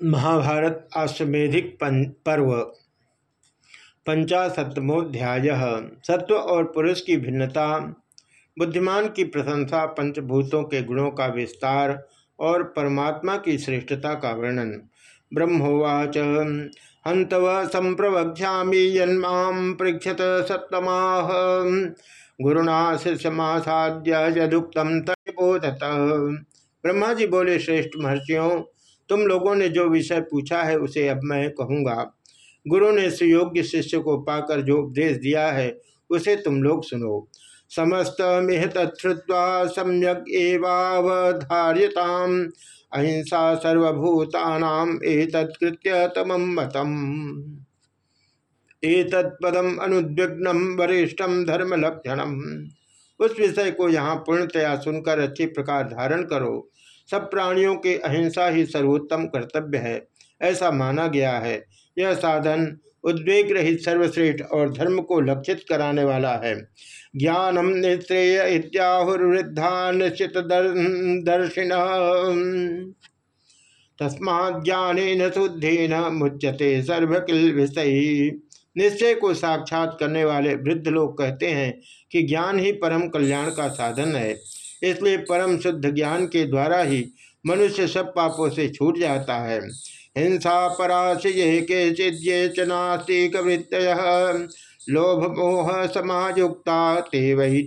महाभारत आश्वेधिक पर्व पंचाशतमोध्याय सत्व और पुरुष की भिन्नता, बुद्धिमान की प्रशंसा, पंचभूतों के गुणों का विस्तार और परमात्मा की श्रेष्ठता का वर्णन। ब्रह्मोवाच, हंतव संप्रवक्षा यन्मा पृक्षत सत्तमा गुरुना शिष्यमासाद्य यदुक्तम तबोधत ब्रह्मा जी बोले, श्रेष्ठ महर्षियों तुम लोगों ने जो विषय पूछा है उसे अब मैं कहूँगा। गुरु ने सुयोग्य शिष्य को पाकर जो उपदेश दिया है, उसे तुम लोग सुनो। समस्त मिह तत्वा सम्यक एवधार्यताम अहिंसा सर्वभूतानाम एतत्कृत्य तमम मतम। एतत्पदम अनुद्विग्नम वरिष्ठम धर्म लक्षणम उस विषय को यहाँ पूर्णतया सुनकर अच्छी प्रकार धारण करो। सब प्राणियों के अहिंसा ही सर्वोत्तम कर्तव्य है। ऐसा माना गया है। यह साधन उद्वेग रहित सर्वश्रेष्ठ और धर्म को लक्षित कराने वाला है। ज्ञानम निश्रेय इत्याहुर्वृद्धा निश्चित दर्शिन तस्मा ज्ञान शुद्धि न मुच्यते सर्वकिल विषयी। निश्चय को साक्षात करने वाले वृद्ध लोग कहते हैं कि ज्ञान ही परम कल्याण का साधन है। इसलिए परम शुद्ध ज्ञान के द्वारा ही मनुष्य सब पापों से छूट जाता है। हिंसा पराश ये के चिद्ये चनास्तिक वृत्त लोभ, मोह समायुक्ता ते वही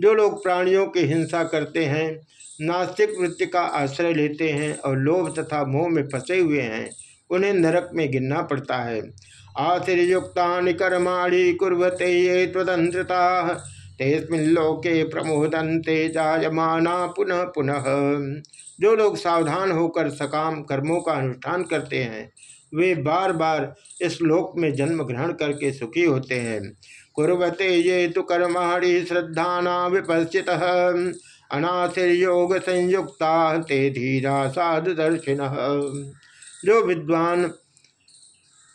जो लोग प्राणियों की हिंसा करते हैं, नास्तिक वृत्ति का आश्रय लेते हैं और लोभ तथा मोह में फंसे हुए हैं, उन्हें नरक में गिनना पड़ता है। आश्रयुक्ता कर्माणी कुरते ये स्वतंत्रता तेस्मिल्लोके प्रमोदंते जायमाना पुनः पुनः। जो लोग सावधान होकर सकाम कर्मों का अनुष्ठान करते हैं, वे बार बार इस लोक में जन्म ग्रहण करके सुखी होते हैं। कुरते ये तो कर्माणी श्रद्धा विपस्थित अनाथिर्योग संयुक्ता ते धीरा साधु दर्शिन। जो विद्वान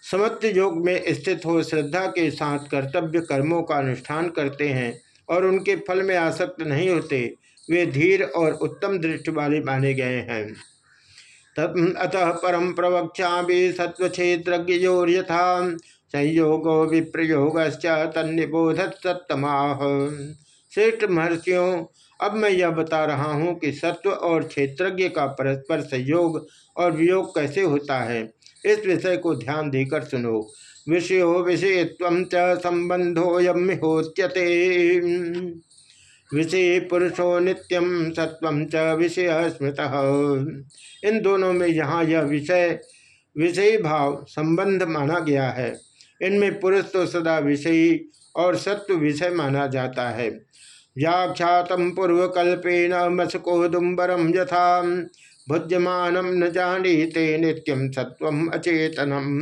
समत्व योग में स्थित हो, श्रद्धा के साथ कर्तव्य कर्मों का अनुष्ठान करते हैं और उनके फल में आसक्त नहीं होते, वे धीर और उत्तम दृष्टि वाले माने गए हैं। अतः परम प्रवक्षा भी सत्व क्षेत्र यथा संयोगो विप्रयोग तन्निबोधत सत्तमाह श्रेष्ठ महर्षियों, अब मैं यह बता रहा हूँ कि सत्व और क्षेत्रज्ञ का परस्पर संयोग और वियोग कैसे होता है, इस विषय को ध्यान देकर सुनो। विषयो विषयत्व संबंधो यम होत्यते विषय पुरुषो नित्यम सत्व च विषय स्मृत इन दोनों में यहाँ यह विषय, विषयी भाव संबंध माना गया है। इनमें पुरुष तो सदा विषयी और सत्व विषय माना जाता है। व्याख्यात पूर्वकल्पेन मसकोदुम्बरम यथा भुज्यमानम न जानीते नित्यम सत्व अचेतनम।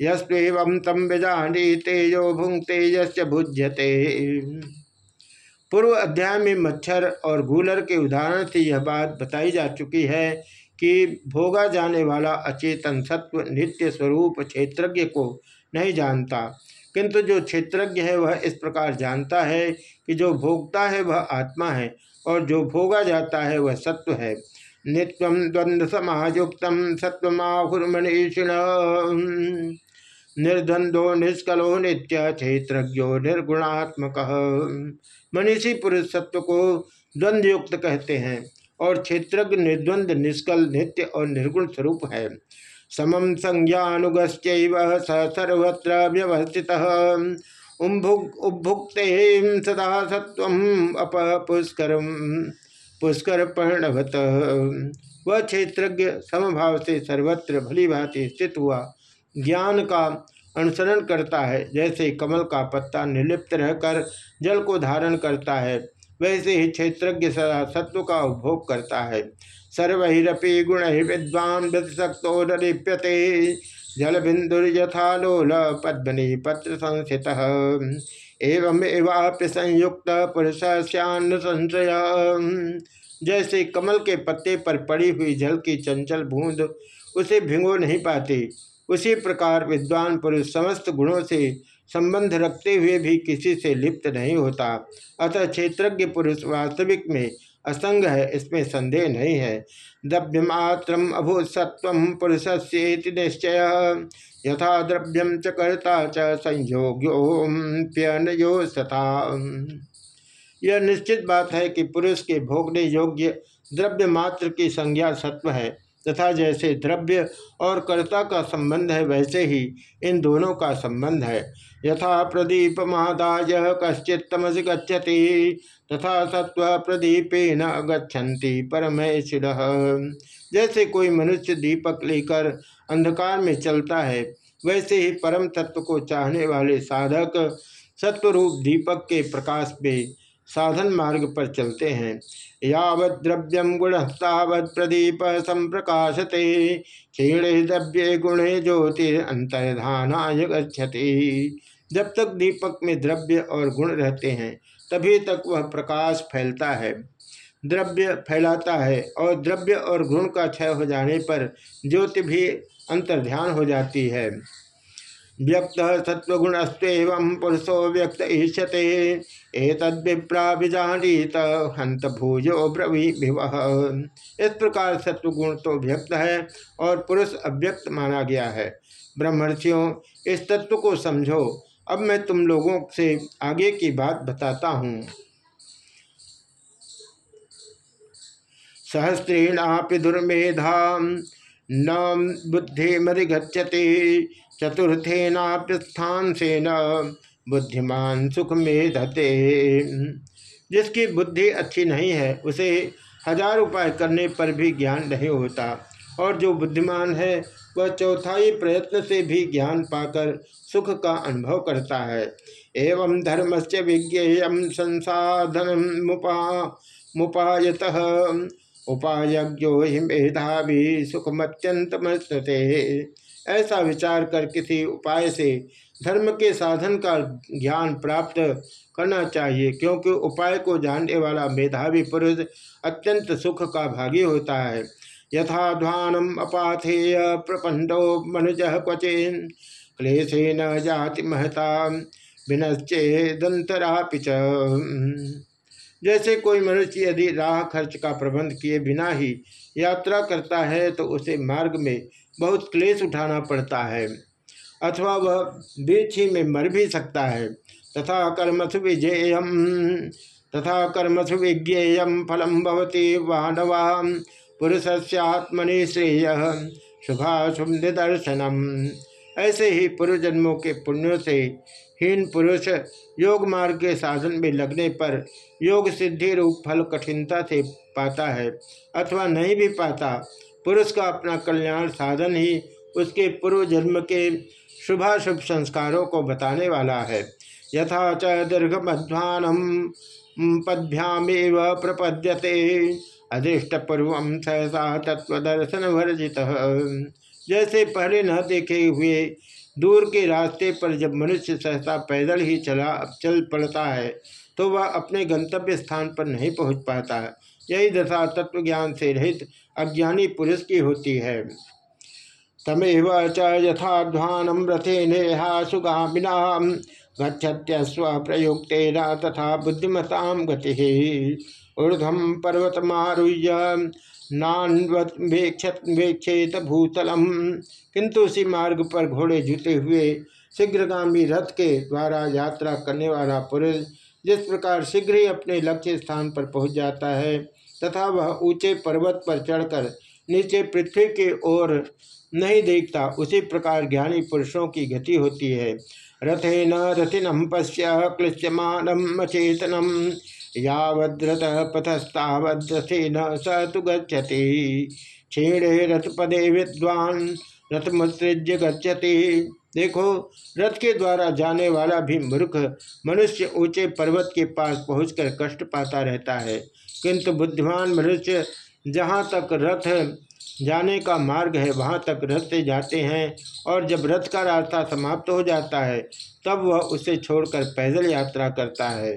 यस्व तम बेजानी तेजो भुंगते यश्च भुज्यते। पूर्व अध्याय में मच्छर और गूलर के उदाहरण से यह बात बताई जा चुकी है कि भोगा जाने वाला अचेतन सत्व नित्य स्वरूप क्षेत्रज्ञ को नहीं जानता। किंतु जो क्षेत्रज्ञ है, वह इस प्रकार जानता है कि जो भोगता है, वह आत्मा है और जो भोगा जाता है, वह सत्व है। नित्यम द्वंद्व समायुक्त सत्वमाहुर्मनीषिण निर्द्वंदो निष्कलो नित्य क्षेत्रज्ञो निर्गुणात्मक। मनीषी पुरुष सत्व को द्वंद्वयुक्त कहते हैं और क्षेत्रज्ञ, निर्द्वंद, निष्कल, नित्य और निर्गुण स्वरूप है। समम संज्ञानुगश्च स सर्वत्र व्यवस्थित। उपभुक्ते सदा सत्व अप पुष्कर पुष्कर पर्णवत। वह क्षेत्रज्ञ समभाव से सर्वत्र भली भांति स्थित हुआ। ज्ञान का अनुसरण करता है। जैसे कमल का पत्ता निर्लिप्त रहकर जल को धारण करता है, वैसे ही क्षेत्रज्ञ सदा सत्व का उपभोग करता है। सर्वरपि गुण ही विद्वान शक्तो नलिप्यते जल बिंदुर्यथा लोल पद्मनि पत्र संस्थित एवं एवाप्य संयुक्त पुरुष संशय जैसे कमल के पत्ते पर पड़ी हुई जल की चंचल बूंद, उसे भिंगो नहीं पाती। उसी प्रकार विद्वान पुरुष समस्त गुणों से संबंध रखते हुए भी किसी से लिप्त नहीं होता। अतः क्षेत्रज्ञ पुरुष वास्तविक में असंग है, इसमें संदेह नहीं है। द्रव्यमात्रम अभूत सत्व पुरुष से निश्चय। यथा द्रव्यम च कर्ता च संयोग्योप्यनयो सथा यह निश्चित बात है कि पुरुष के भोगने योग्य द्रव्य मात्र की संज्ञा सत्व है। तथा जैसे द्रव्य और कर्ता का संबंध है, वैसे ही इन दोनों का संबंध है। यथा प्रदीप महादाय कश्चित तमस गच्छति, तथा सत्व प्रदीपे न गच्छन्ति परमेश्वर जैसे कोई मनुष्य दीपक लेकर अंधकार में चलता है, वैसे ही परम तत्व को चाहने वाले साधक सत्वरूप दीपक के प्रकाश में साधन मार्ग पर चलते हैं। यावत द्रव्यम गुणस्तावत प्रदीप संप्रकाशते। क्षीणे द्रव्य गुणे ज्योतिर्तर्धानाय गति जब तक दीपक में द्रव्य और गुण रहते हैं, तभी तक वह प्रकाश फैलता है। द्रव्य फैलाता है और द्रव्य और गुण का क्षय हो जाने पर ज्योति भी अंतर्ध्यान हो जाती है। व्यक्त सत्वगुणस्व पुरुषो व्यक्त ईष्यते एतद्विप्रा विजानीत हंत भूजो ब्रवी इस प्रकार सत्वगुण तो व्यक्त है और पुरुष अव्यक्त माना गया है। ब्रह्मर्षियों, इस तत्व को समझो। अब मैं तुम लोगों से आगे की बात बताता हूँ। सहस्रीणापि दुर्मेधा न बुद्धि मरिगछति चतुर्थेनाप्यस्थान से न बुद्धिमान सुख में धते जिसकी बुद्धि अच्छी नहीं है, उसे हज़ार उपाय करने पर भी ज्ञान नहीं होता। और जो बुद्धिमान है, वह चौथाई प्रयत्न से भी ज्ञान पाकर सुख का अनुभव करता है। एवं धर्म से विज्ञेय संसाधन मुपा, मुपायत। उपायज्ञो सुखमत्यंत ऐसा विचार कर किसी उपाय से धर्म के साधन का ज्ञान प्राप्त करना चाहिए, क्योंकि उपाय को जानने वाला मेधावी पुरुष अत्यंत सुख का भागी होता है। यथाध्वानम अपाथेय प्रपंडो मनुज क्वचिन क्लेशे न जाति महता विनश्चेदंतरापिच जैसे कोई मनुष्य यदि राह खर्च का प्रबंध किए बिना ही यात्रा करता है तो उसे मार्ग में बहुत क्लेश उठाना पड़ता है, अथवा वह बीच ही में मर भी सकता है। तथा कर्मसु विजेय तथा कर्मसु विज्ञेय फलम भवती वानवा, पुरुषस्यात्मनि श्रेय शुभाशुभ निदर्शनम ऐसे ही पूर्व जन्मों के पुण्यों से हीन पुरुष योग मार्ग के साधन में लगने पर योग सिद्धि रूप फल कठिनता से पाता है अथवा नहीं भी पाता। पुरुष का अपना कल्याण साधन ही उसके पूर्व जन्म के शुभाशुभ संस्कारों को बताने वाला है। यथा च दीर्घ मध्वानम पद्भ्यामेव प्रपद्यते। अदृष्ट पूर्व सहसा तत्वदर्शन वर्जित जैसे पहले न देखे हुए दूर के रास्ते पर जब मनुष्य सहसा पैदल ही चला, चल पड़ता है तो वह अपने गंतव्य स्थान पर नहीं पहुँच पाता। यही दशा तत्व ज्ञान से रहित अज्ञानी पुरुष की होती है। तमेव च यथाध्वानम रथे नेहा सुगामिना, गच्छत्यस्व प्रयुक्तेन तथा बुद्धिमता गति। ऊर्धम पर्वतमारुह्य नान्वेक्षेत भूतलम। किंतु उसी मार्ग पर घोड़े जुटे हुए शीघ्रगामी रथ के द्वारा यात्रा करने वाला पुरुष जिस प्रकार शीघ्र ही अपने लक्ष्य स्थान पर पहुँच जाता है, तथा वह ऊँचे पर्वत पर चढ़कर नीचे पृथ्वी की ओर नहीं देखता, उसी प्रकार ज्ञानी पुरुषों की गति होती है। रथे न रथिनम पश्य क्लिश्यमानम अचेतनम यावद्रत न स तु गच्छति। क्षीणे रथपदे विद्वान, रथमुत्सृज्य गच्छति। देखो, रथ के द्वारा जाने वाला भी मूर्ख मनुष्य ऊँचे पर्वत के पास पहुंचकर कष्ट पाता रहता है। किंतु बुद्धिमान मनुष्य जहाँ तक रथ जाने का मार्ग है, वहाँ तक रथ से जाते हैं और जब रथ का रास्ता समाप्त हो जाता है, तब वह उसे छोड़कर पैदल यात्रा करता है।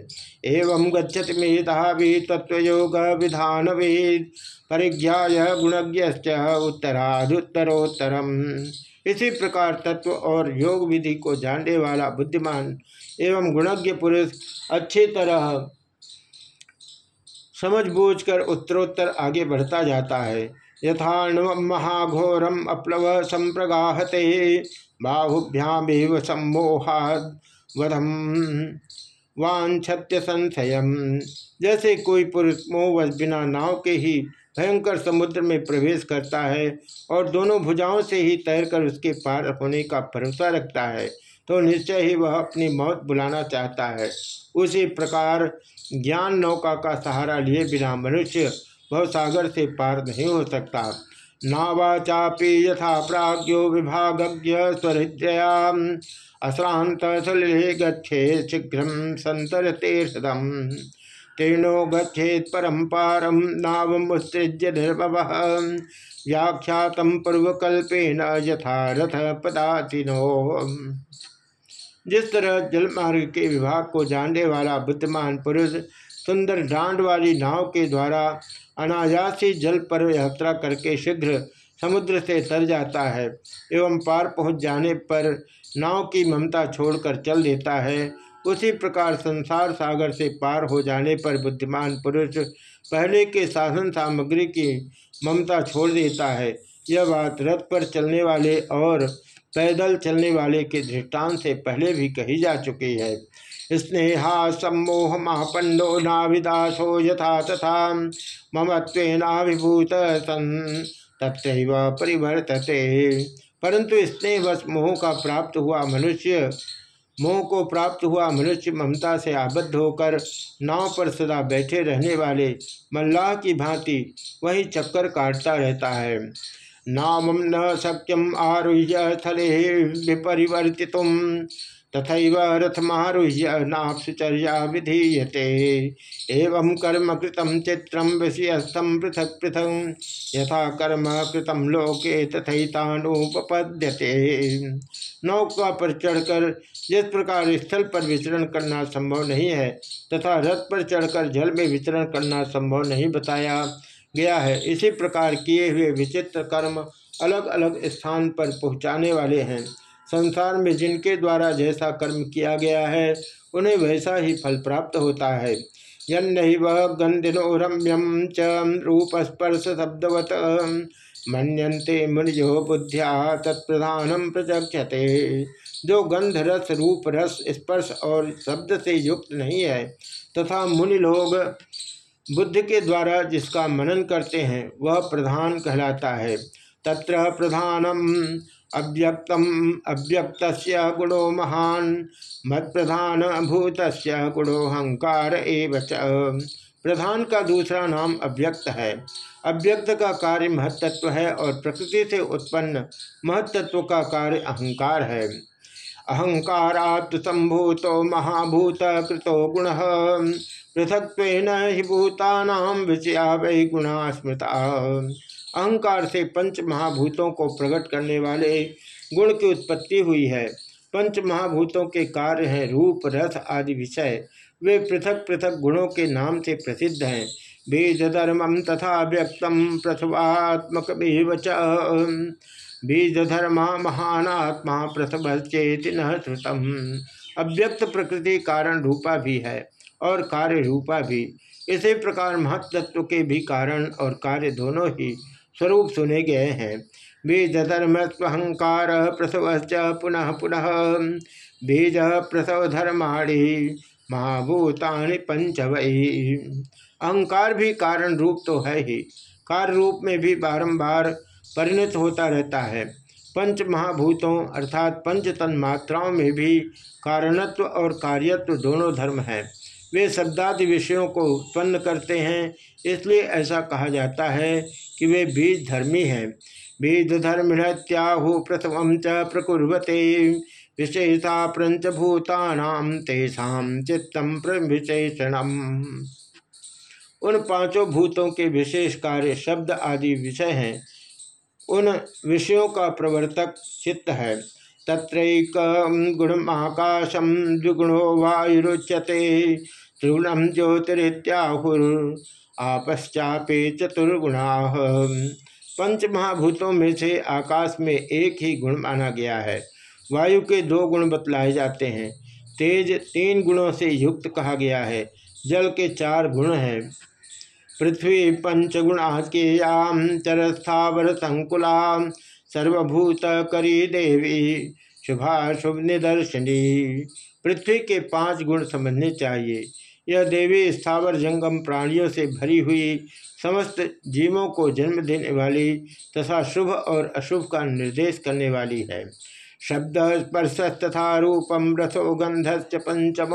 एवं गच्छत मेधा भी तत्वयोग विधान वेद परिज्ञा गुणज्ञ उत्तराधुत्तरोत्तरम। इसी प्रकार तत्व और योग विधि को जानने वाला बुद्धिमान एवं गुणज्ञ पुरुष अच्छी तरह समझ बूझ कर उत्तरोत्तर आगे बढ़ता जाता है। यथा महाघोरम अप्लव संप्रगाहते, बाहुभ्यामेव सम्मोहाद वधम वाछत्य संशय जैसे कोई पुरुष मोहवश बिना नाव के ही भयंकर समुद्र में प्रवेश करता है और दोनों भुजाओं से ही तैरकर उसके पार होने का भरोसा रखता है। तो निश्चय ही वह अपनी मौत बुलाना चाहता है। उसी प्रकार ज्ञान नौका का सहारा लिए बिना मनुष्य वह सागर से पार नहीं हो सकता। नावा चापी यथा प्राज्ञो विभागज्ञ स्वहृदया। अश्रांत सलिले गच्छे शीघ्र संतरते सदम तीर्णो गच्छेत परम पारम नावमुत्सृज्य निर्भव। व्याख्यात पूर्वकल्पेन यथा रथ पदातिनो जिस तरह जलमार्ग के विभाग को जानने वाला बुद्धिमान पुरुष सुंदर डांड वाली नाव के द्वारा अनायासी जल पर यात्रा करके शीघ्र समुद्र से तर जाता है एवं पार पहुँच जाने पर नाव की ममता छोड़कर चल देता है। उसी प्रकार संसार सागर से पार हो जाने पर बुद्धिमान पुरुष पहले के साधन सामग्री की ममता छोड़ देता है। यह बात रथ पर चलने वाले और पैदल चलने वाले के दृष्टांत से पहले भी कही जा चुकी है। स्नेहा सम्मोह महापंडो नाविदासो यथा तथा ममत्वेनाभिभूत सन, तत्रैव परिवर्तते। परंतु स्नेहवश मोह का प्राप्त हुआ मनुष्य, मोह को प्राप्त हुआ मनुष्य ममता से आबद्ध होकर नाव पर सदा बैठे रहने वाले मल्लाह की भांति वही चक्कर काटता रहता है। नाम न शक्यम आरुह्य थले विपरिवर्तित। तथा रथमारुह्य नापचर्या विधीयते। एवं कर्म कृतम चित्रम विषयस्थम पृथक पृथक। यथा कर्म कृतम लोके तथैतानुपपद्यते। नौका पर चढ़कर जिस प्रकार स्थल पर विचरण करना संभव नहीं है, तथा रथ पर चढ़कर जल में विचरण करना संभव नहीं, बताया। गया है। इसी प्रकार किए हुए विचित्र कर्म अलग अलग स्थान पर पहुँचाने वाले हैं। संसार में जिनके द्वारा जैसा कर्म किया गया है, उन्हें वैसा ही फल प्राप्त होता है। वह गंधिनो रम्यम च रूप स्पर्श शब्दवत मनते मुनिजो बुद्धिया तत्प्रधानम प्रचक्षते। जो गंध रस रूप रस स्पर्श और शब्द से युक्त नहीं है, तथा मुनि लोग बुद्धि के द्वारा जिसका मनन करते हैं, वह प्रधान कहलाता है। तत्र प्रधानम अव्यक्तम अव्यक्त गुणो महान मत प्रधान भूत गुणोहंकार एवं प्रधान का दूसरा नाम अव्यक्त है। अव्यक्त का कार्य महत्त्व है और प्रकृति से उत्पन्न महत्त्व का कार्य अहंकार है। अहंकारात् संभूतो महाभूत कृतो गुण। पृथक ही विषया वै गुणा स्मृता। अहंकार से पंच महाभूतों को प्रकट करने वाले गुण की उत्पत्ति हुई है। पंच महाभूतों के कार्य हैं रूप, रस आदि विषय। वे पृथक पृथक गुणों के नाम से प्रसिद्ध हैं। बीज धर्मम तथा व्यक्तम प्रथवात्मक बीज धर्मा महानात्मा चेत न श्रुतम। अव्यक्त प्रकृति कारण रूपा भी है और कार्य रूपा भी। इसी प्रकार महत्त्व के भी कारण और कार्य दोनों ही स्वरूप सुने गए हैं। बीज धर्म स्वहंकार प्रसव पुनः पुनः। बीज प्रसव धर्माणी महाभूतानि पंचवई अहंकार भी कारण रूप तो है ही। कार्य रूप में भी बारंबार परिणत होता रहता है। पंच महाभूतों अर्थात पंच तन मात्राओं में भी कारणत्व और कार्यत्व दोनों धर्म हैं। वे शब्दादि विषयों को उत्पन्न करते हैं, इसलिए ऐसा कहा जाता है कि वे बीज धर्मी हैं। बीज धर्म त्याहु प्रथम च प्रकुर्वते, विशेषा पंचभूतानाम तेषा चित्तम विशेषणम उन पाँचों भूतों के विशेष कार्य शब्द आदि विषय हैं। उन विषयों का प्रवर्तक चित्त है। तत्रैक गुणमाकाशम द्विगुणो वायुरुच्यते त्रिगुणम ज्योतिरित्याहुर, आपश्चापे चतुर्गुणा। पंच महाभूतों में से आकाश में एक ही गुण माना गया है। वायु के दो गुण बतलाए जाते हैं। तेज तीन गुणों से युक्त कहा गया है। जल के चार गुण हैं। पृथ्वी पंचगुणाकेयाम चरस्थावर संकुला सर्वभूत करी देवी शुभा शुभ निदर्शनी पृथ्वी के पाँच गुण समझने चाहिए। यह देवी स्थावर जंगम प्राणियों से भरी हुई समस्त जीवों को जन्म देने वाली तथा शुभ और अशुभ का निर्देश करने वाली है। शब्द स्पर्श तथा रूपम रसो गंधश्च पंचम।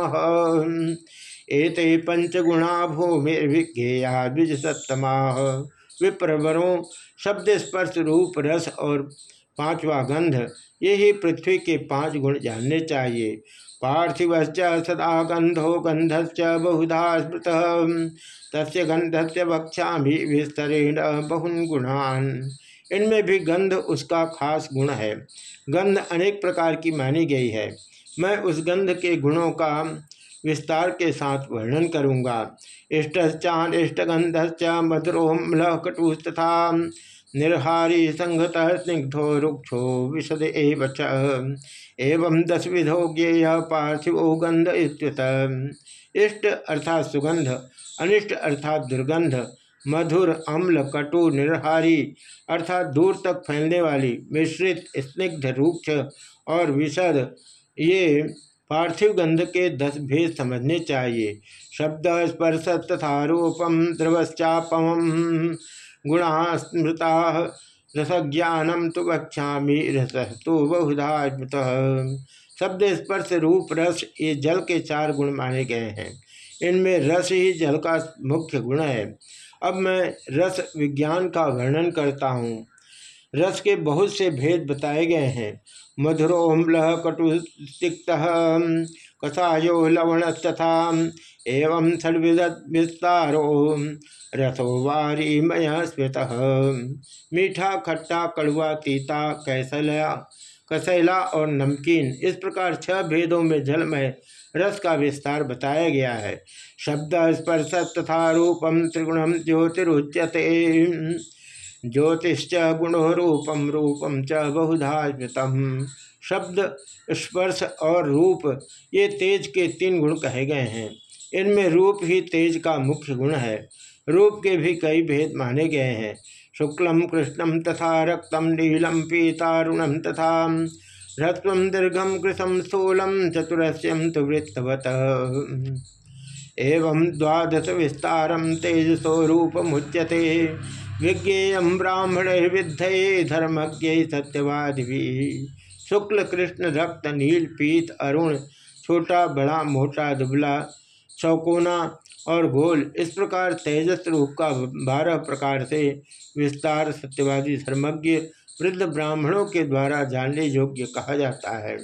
एते पंचगुणा भूमिर्विज्ञेया द्विज सत्तमा विप्रवरों शब्द स्पर्श रूप रस और पांचवा गंध, ये ही पृथ्वी के पाँच गुण जानने चाहिए। पार्थिव सदा गंधो गंधश्च बहुधा स्मृत, तस्य गंधस्य वक्षा भी विस्तरेण बहुन गुणान। इनमें भी गंध उसका खास गुण है। गंध अनेक प्रकार की मानी गई है। मैं उस गंध के गुणों का विस्तार के साथ वर्णन करूँगा। इष्टान इष्टगंधश्च मधुरोम्ल कटुस्तथा निर्हारी संगत स्निग्धो रुक्षो विशद एवं दस विधो ज्ञेय पार्थिव गंध इष्ट अर्थात सुगंध अनिष्ट अर्थात दुर्गंध मधुर, अम्ल, कटु, निर्हारी अर्थात दूर तक फैलने वाली, मिश्रित, स्निग्ध, रूक्ष और विशद ये पार्थिव गंध के दस भेद समझने चाहिए। शब्द स्पर्श तथा रूपम द्रवश्चापम गुणा स्मृता रसज्ञानम तो वक्षा रस तो बहुधा शब्द स्पर्श रूप रस ये जल के चार गुण माने गए हैं। इनमें रस ही जल का मुख्य गुण है। अब मैं रस विज्ञान का वर्णन करता हूँ। रस के बहुत से भेद बताए गए हैं। मधुरोम्ल कटुतिक्त कसायो लवणस्तथा। एवं षड्विद विस्तारो रसो वारी मय स्मृत। मीठा खट्टा कड़ुआ तीता कैसला। कसैला और नमकीन। इस प्रकार छह भेदों में जलमय रस का विस्तार बताया गया है। शब्द स्पर्श तथा रूपम त्रिगुणम ज्योतिरुच्यते। ज्योतिश्च गुणो रूपम रूपम च बहुधा शब्द, स्पर्श और रूप, ये तेज के तीन गुण कहे गए हैं। इनमें रूप ही तेज का मुख्य गुण है। रूप के भी कई भेद माने गए हैं। शुक्लम, कृष्णम तथा रक्तम, नीलम पीतारुणम तथा रत्व दीर्घम कृशम स्थूलम, चतुरस्यम तो वृत्तवत एवं द्वादश विस्तारम तेजसो मुच्यते विज्ञेय ब्राह्मण विद्धे धर्मज्ञ सत्यवादि शुक्ल कृष्ण रक्त नील पीत अरुण, छोटा, बड़ा, मोटा, दुबला, चौकोना और गोल, इस प्रकार तेजस रूप का बारह प्रकार से विस्तार सत्यवादी धर्मज्ञ वृद्ध ब्राह्मणों के द्वारा जानने योग्य कहा जाता है।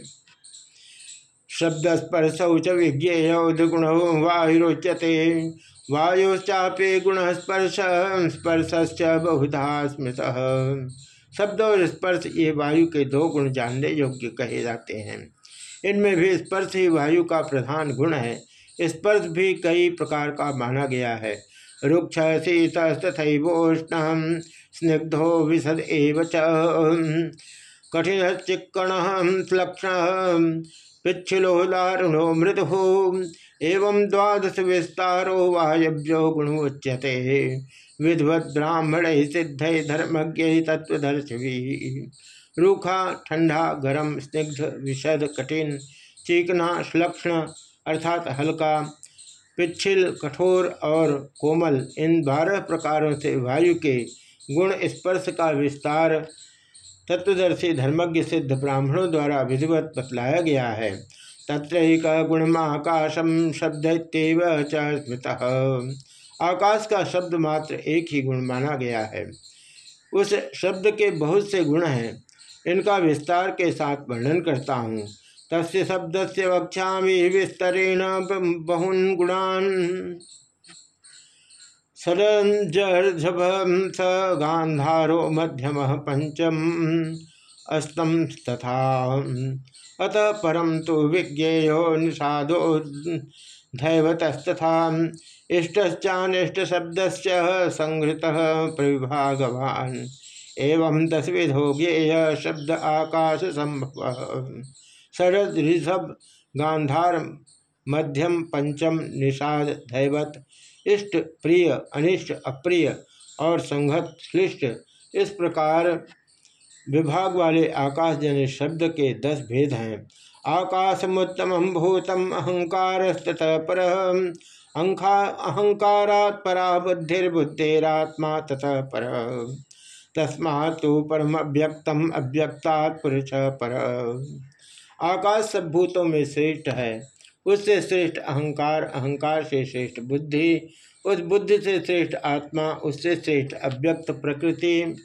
शब्द स्पर्श च विज्ञेय गुण वायुरोच्यते। वायुश्चापे गुण स्पर्श स्पर्श बहुधा स्मृत। शब्द और स्पर्श ये वायु के दो गुण जानने योग्य कहे जाते हैं। इनमें भी स्पर्श ही वायु का प्रधान गुण है। स्पर्श भी कई प्रकार का माना गया है। रुक्ष शीत तथोष्ण स्निग्धो विशद एव कठिन चिक्कण लक्षण पिछिलो दारुणो मृदु। एवं द्वादश विस्तारो वायव्यो गुणोच्यते। विधवत ब्राह्मण ही सिद्ध धर्मज्ञ तत्वदर्शवी रूखा, ठंडा, गरम, स्निग्ध विशद कठिन, चीकना श्लक्षण अर्थात हल्का पिछिल कठोर और कोमल, इन बारह प्रकारों से वायु के गुण स्पर्श का विस्तार तत्वदर्शी धर्मज्ञ सिद्ध ब्राह्मणों द्वारा विधिवत बतलाया गया है। तत्रैक गुणमाकाशम शब्द स्मृत। आकाश का शब्द मात्र एक ही गुण माना गया है। उस शब्द के बहुत से गुण हैं। इनका विस्तार के साथ वर्णन करता हूँ। तस्य शब्द से वक्षा विस्तरेण बहुन गुणान सरंजर्भम स गांधारो मध्यम पंचम अस्तम तथा। अतः परम तो विज्ञेयो निषादो दैवतस्तथा इष्टानिष्ट शब्द संहृत प्रविभागवान। एवं दसविधो ज्ञेय शब्द आकाश संभव शरद ऋषभ गांधार मध्यम पंचम निषाद धैवत। इष्ट प्रिय अनिष्ट अप्रिय और संघत श्लिष्ट। इस प्रकार विभाग वाले आकाश जन शब्द के दस भेद हैं। आकाशमुत्तम भूतम अहंकार तथा पर अहंकारात् परा बुद्धिर्बुद्धिरात्मा तथा पर। तस्मा तो परम अव्यक्तम अव्यक्तात् पुरुष पर। आकाश सब भूतों में श्रेष्ठ है। उससे श्रेष्ठ अहंकार अहंकार से श्रेष्ठ बुद्धि, उस बुद्धि से श्रेष्ठ आत्मा, उससे श्रेष्ठ अव्यक्त प्रकृति।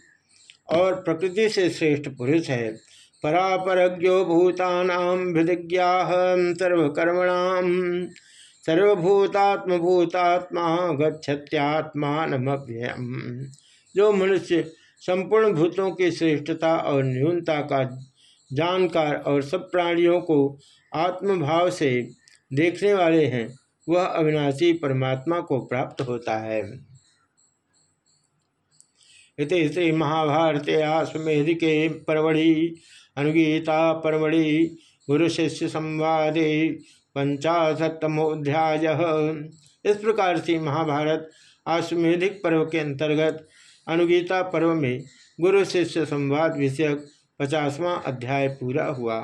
और प्रकृति से श्रेष्ठ पुरुष है। परापरज्ञो भूतानाम सर्वभूतात्म भूतात्मा गच्छत्यात्मानमभ्ययम जो मनुष्य संपूर्ण भूतों की श्रेष्ठता और न्यूनता का जानकार और सब प्राणियों को आत्मभाव से देखने वाले हैं, वह अविनाशी परमात्मा को प्राप्त होता है। इति श्री महाभारत आश्वेधि के परवड़ी अनुगीता परवड़ी गुरु शिष्य संवादे पंचाशतमोध्याय इस प्रकार से महाभारत आश्वेधिक पर्व के अंतर्गत अनुगीता पर्व में गुरु शिष्य संवाद विषयक पचासवां अध्याय पूरा हुआ।